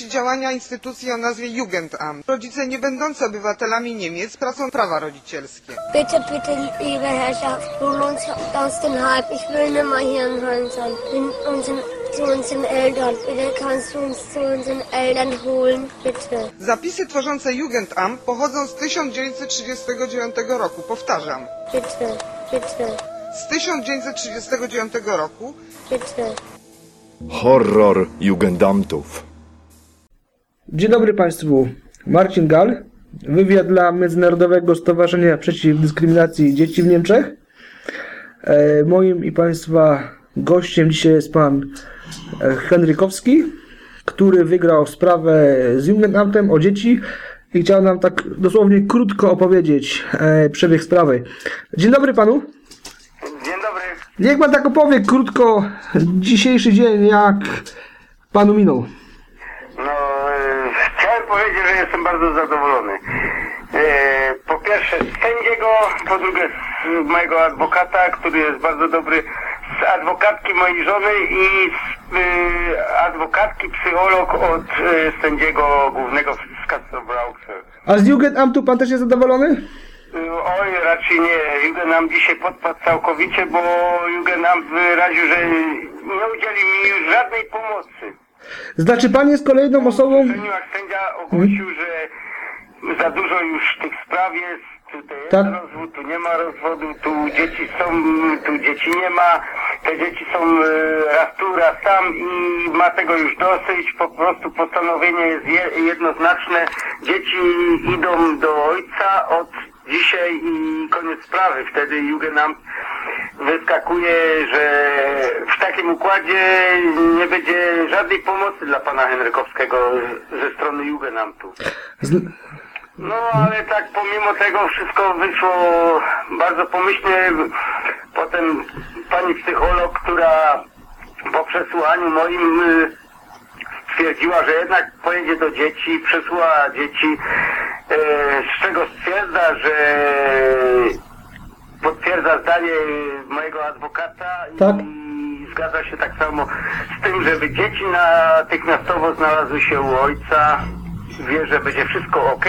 efekcie działania instytucji o nazwie Jugendamt. Rodzice nie będący obywatelami Niemiec tracą prawa rodzicielskie. Bitte, bitte, liebe Herrschaft, hol uns aus den Hype. Ich will nicht mehr hier in Holland sein. Unseren, zu unseren Eltern. Bitte kannst du uns zu unseren Eltern holen, bitte. Zapisy tworzące Jugendamt pochodzą z 1939 roku. Powtarzam, Bitte, bitte, z 1939 roku bitte. Horror Jugendamtów. Dzień dobry Państwu. Marcin Gal. Wywiad dla Międzynarodowego Stowarzyszenia Przeciw Dyskryminacji Dzieci w Niemczech. E, moim i Państwa gościem dzisiaj jest Pan e, Henrykowski, który wygrał sprawę z Jugendamtem o dzieci i chciał nam tak dosłownie krótko opowiedzieć e, przebieg sprawy. Dzień dobry Panu. Dzień dobry. Niech Pan tak opowie krótko dzisiejszy dzień, jak Panu minął. No, e, chciałem powiedzieć, że jestem bardzo zadowolony. E, po pierwsze z sędziego, po drugie z mojego adwokata, który jest bardzo dobry, z adwokatki mojej żony i z e, adwokatki psycholog od e, sędziego głównego z Kassel-Brauxel. A z Jugendamtu Pan też jest zadowolony? Oj, raczej nie. Jugendam dzisiaj podpadł całkowicie, bo Jugendam wyraził, że nie udzieli mi już żadnej pomocy. Znaczy pan jest kolejną osobą. W jak sędzia ogłosił, że za dużo już tych spraw jest, jest Tak. rozwód, tu nie ma rozwodu, tu dzieci są, tu dzieci nie ma, te dzieci są e, raz tu, raz tam i ma tego już dosyć, po prostu postanowienie jest je, jednoznaczne, dzieci idą do ojca od dzisiaj i koniec sprawy, wtedy Jugendamt wyskakuje, że w takim układzie nie będzie żadnej pomocy dla pana Henrykowskiego ze strony Jugendamtu. No ale tak pomimo tego wszystko wyszło bardzo pomyślnie. Potem pani psycholog, która po przesłuchaniu moim y, stwierdziła, że jednak pojedzie do dzieci, przesłucha dzieci, e, z czego stwierdza, że potwierdza zdanie mojego adwokata Tak. i zgadza się tak samo z tym, żeby dzieci natychmiastowo znalazły się u ojca, wie, że będzie wszystko ok.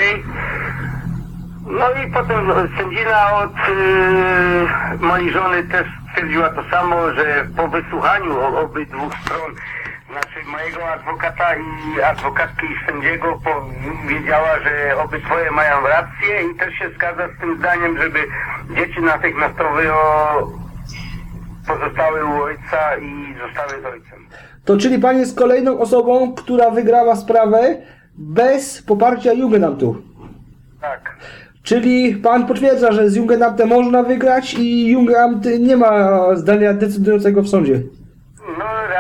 No i potem sędzina od yy, mojej żony też stwierdziła to samo, że po wysłuchaniu obydwu stron, znaczy mojego adwokata i adwokatki sędziego powiedziała, że obydwoje mają rację i też się zgadza z tym zdaniem, żeby dzieci natychmiastowo pozostały u ojca i zostały z ojcem. To czyli pan jest kolejną osobą, która wygrała sprawę bez poparcia Jugendamtu. Tak. Czyli pan potwierdza, że z Jugendamtem można wygrać i Jugendamt nie ma zdania decydującego w sądzie.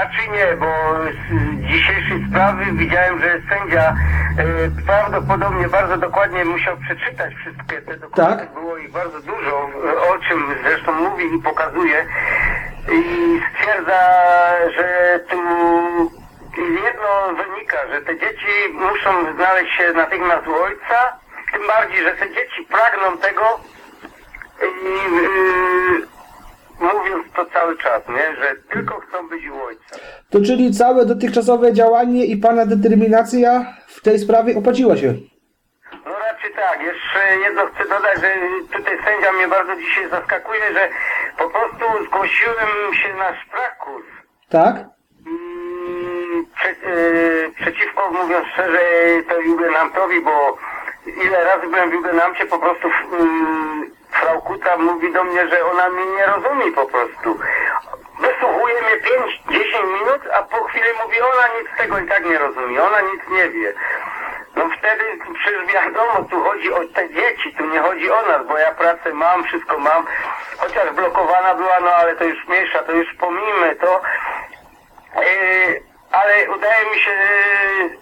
Raczej nie, bo z dzisiejszej sprawy widziałem, że sędzia e, prawdopodobnie bardzo dokładnie musiał przeczytać wszystkie te dokumenty. Tak. Było ich bardzo dużo, o czym zresztą mówi i pokazuje. I stwierdza, że tu jedno wynika, że te dzieci muszą znaleźć się natychmiast u ojca, tym bardziej, że te dzieci pragną tego i yy, mówiąc to cały czas, nie? że tylko chcą być u ojca. To czyli całe dotychczasowe działanie i pana determinacja w tej sprawie opłaciła się. No raczej tak. Jeszcze jedno chcę dodać, że tutaj sędzia mnie bardzo dzisiaj zaskakuje, że po prostu zgłosiłem się na szprachkurs. Tak? I prze, e, przeciwko, mówiąc szczerze, to Jugendamtowi, bo ile razy byłem w Jugendamcie, po prostu y, Frau Kuta mówi do mnie, że ona mnie nie rozumie po prostu. Wysłuchuje mnie 5-10 minut, a po chwili mówi, ona nic z tego i tak nie rozumie, ona nic nie wie. No wtedy przecież wiadomo, tu chodzi o te dzieci, tu nie chodzi o nas, bo ja pracę mam, wszystko mam, chociaż blokowana była, no ale to już mniejsza, to już pomijmy to. Yy, ale udaje mi się yy,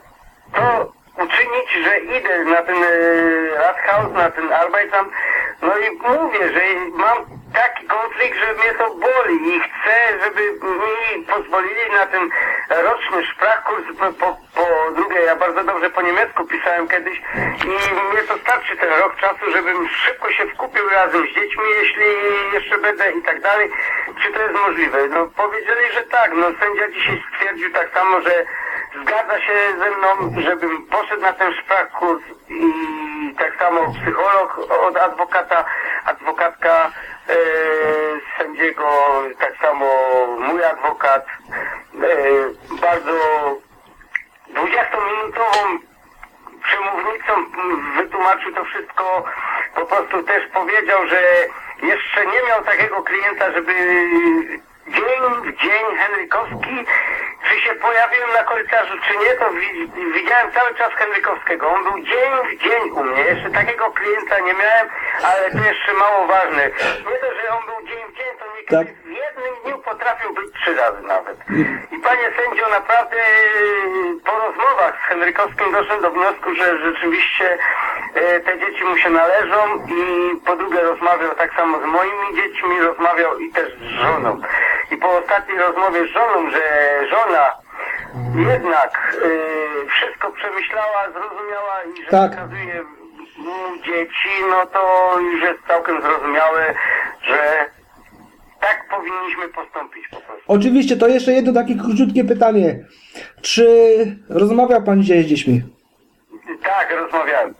to uczynić, że idę na ten yy, Rathaus, na ten Arbeitsamt, no i mówię, że mam taki konflikt, że mnie to boli i chcę, żeby mi pozwolili na ten roczny szprachkurs. Po, po, po drugie, ja bardzo dobrze po niemiecku pisałem kiedyś i mnie to starczy ten rok czasu, żebym szybko się wkupił razem z dziećmi, jeśli jeszcze będę i tak dalej. Czy to jest możliwe? No powiedzieli, że tak. No sędzia dzisiaj stwierdził tak samo, że zgadza się ze mną, żebym poszedł na ten szprachkurs i tak samo psycholog od adwokata, adwokatka e, sędziego, tak samo mój adwokat, e, bardzo 20-minutową przemównicą wytłumaczył to wszystko, po prostu też powiedział, że jeszcze nie miał takiego klienta, żeby dzień w dzień Henrykowski, czy się pojawiłem na korytarzu, czy nie, to wi- widziałem cały czas Henrykowskiego. On był dzień w dzień u mnie, jeszcze takiego klienta nie miałem, ale to jeszcze mało ważne. Nie to, że on był dzień w dzień, to niekiedy Tak. w jednym dniu potrafił być trzy razy nawet. I panie sędzio, naprawdę po rozmowach z Henrykowskim doszedłem do wniosku, że rzeczywiście e, te dzieci mu się należą i po drugie rozmawiał tak samo z moimi dziećmi, rozmawiał i też z żoną. I po ostatniej rozmowie z żoną, że żona jednak e, wszystko przemyślała, zrozumiała i że Tak. przekazuje mu dzieci, no to już jest całkiem zrozumiałe, że tak powinniśmy postąpić po prostu. Oczywiście, to jeszcze jedno takie króciutkie pytanie. Czy rozmawiał pan dzisiaj z dziećmi? Tak, rozmawiałem.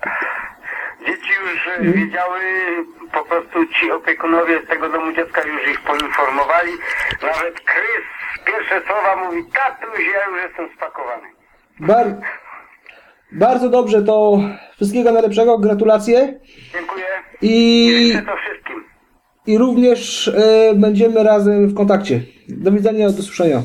Dzieci już e, wiedziały, po prostu ci opiekunowie z tego domu dziecka już ich poinformowali. Nawet Krys pierwsze słowa mówi, tatuś, ja już jestem spakowany. Bar... Bardzo dobrze, to wszystkiego najlepszego, gratulacje. Dziękuję. I, Życzę to wszystkim. i również e, będziemy razem w kontakcie. Do widzenia, do usłyszenia.